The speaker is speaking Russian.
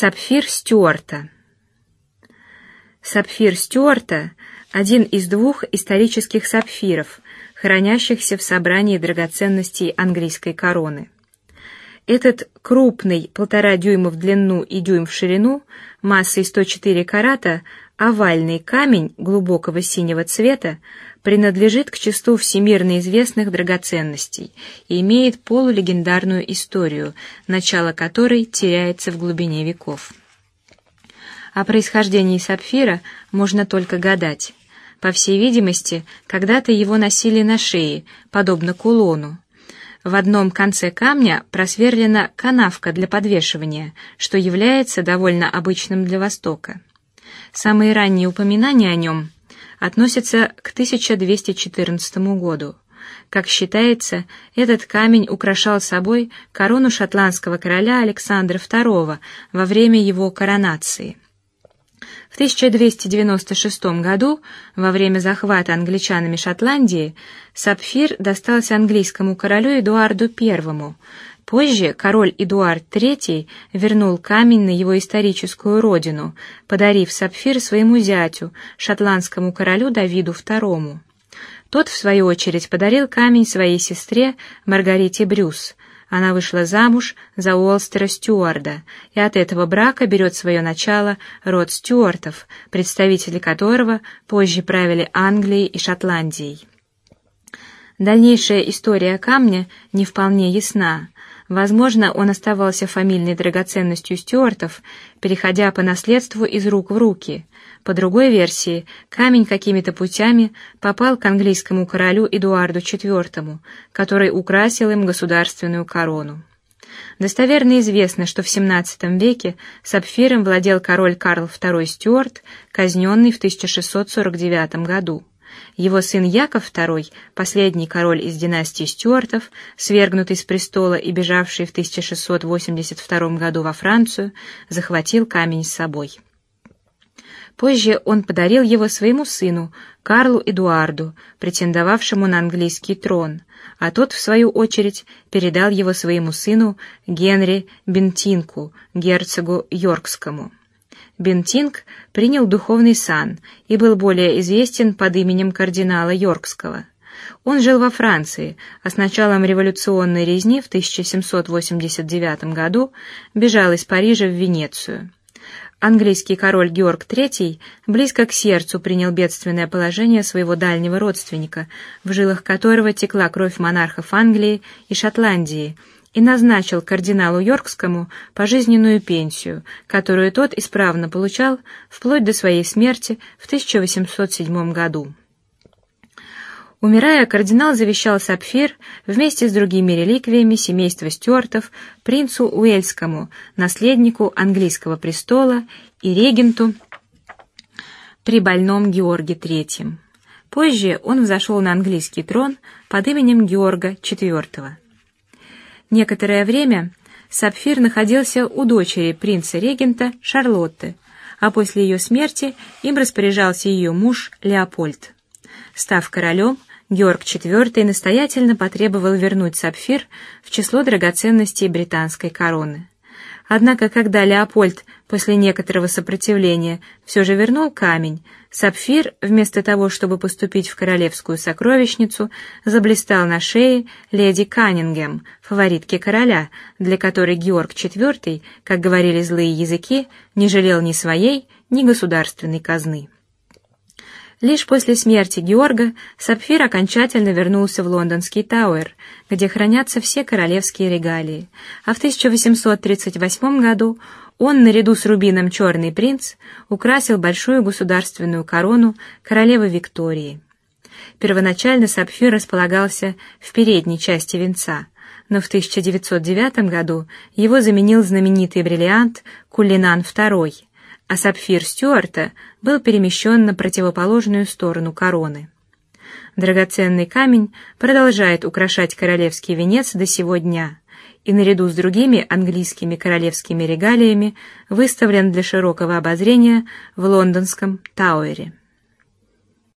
Сапфир Стюарта. Сапфир Стюарта – один из двух исторических сапфиров, хранящихся в собрании драгоценностей английской короны. Этот крупный, полтора дюйма в длину и дюйм в ширину, массой 104 карата, овальный камень глубокого синего цвета принадлежит к числу всемирно известных драгоценностей и имеет полулегендарную историю, начало которой теряется в глубине веков. О происхождении сапфира можно только гадать. По всей видимости, когда-то его носили на шее, подобно кулону. В одном конце камня просверлена канавка для подвешивания, что является довольно обычным для Востока. Самые ранние упоминания о нем относится к 1214 году. Как считается, этот камень украшал собой корону шотландского короля Александра II во время его коронации. В 1296 году, во время захвата англичанами Шотландии, сапфир достался английскому королю Эдуарду I, Позже король Эдуард III вернул камень на его историческую родину, подарив сапфир своему зятю, шотландскому королю Давиду II. Тот, в свою очередь, подарил камень своей сестре Маргарите Брюс. Она вышла замуж за Уолстера Стюарда, и от этого брака берет свое начало род Стюартов, представители которого позже правили Англией и Шотландией. Дальнейшая история камня не вполне ясна. Возможно, он оставался фамильной драгоценностью Стюартов, переходя по наследству из рук в руки. По другой версии, камень какими-то путями попал к английскому королю Эдуарду IV, который украсил им государственную корону. Достоверно известно, что в XVII веке сапфиром владел король Карл II Стюарт, казненный в 1649 году. Его сын Яков II, последний король из династии Стюартов, свергнутый с престола и бежавший в 1682 году во Францию, захватил камень с собой. Позже он подарил его своему сыну Карлу Эдуарду, претендовавшему на английский трон, а тот в свою очередь передал его своему сыну Генри Бентинку, герцогу Йоркскому. Бентинг принял духовный сан и был более известен под именем кардинала Йоркского. Он жил во Франции, а с началом революционной резни в 1789 году бежал из Парижа в Венецию. Английский король Георг III близко к сердцу принял бедственное положение своего дальнего родственника, в жилах которого текла кровь монархов Англии и Шотландии и назначил кардиналу Йоркскому пожизненную пенсию, которую тот исправно получал вплоть до своей смерти в 1807 году. Умирая, кардинал завещал сапфир вместе с другими реликвиями семейства Стюартов принцу Уэльскому, наследнику английского престола и регенту при больном Георге III. Позже он взошел на английский трон под именем Георга IV. Некоторое время сапфир находился у дочери принца-регента Шарлотты, а после ее смерти им распоряжался ее муж Леопольд. Став королем, Георг IV настоятельно потребовал вернуть сапфир в число драгоценностей британской короны. Однако, когда Леопольд после некоторого сопротивления все же вернул камень, сапфир вместо того, чтобы поступить в королевскую сокровищницу, заблистал на шее леди Каннингем, фаворитки короля, для которой Георг IV, как говорили злые языки, не жалел ни своей, ни государственной казны. Лишь после смерти Георга сапфир окончательно вернулся в лондонский Тауэр, где хранятся все королевские регалии, а в 1838 году он наряду с рубином Черный принц украсил большую государственную корону королевы Виктории. Первоначально сапфир располагался в передней части венца, но в 1909 году его заменил знаменитый бриллиант Кулинан II а сапфир Стюарта был перемещен на противоположную сторону короны. Драгоценный камень продолжает украшать королевский венец до сего дня, и наряду с другими английскими королевскими регалиями выставлен для широкого обозрения в лондонском Тауэре.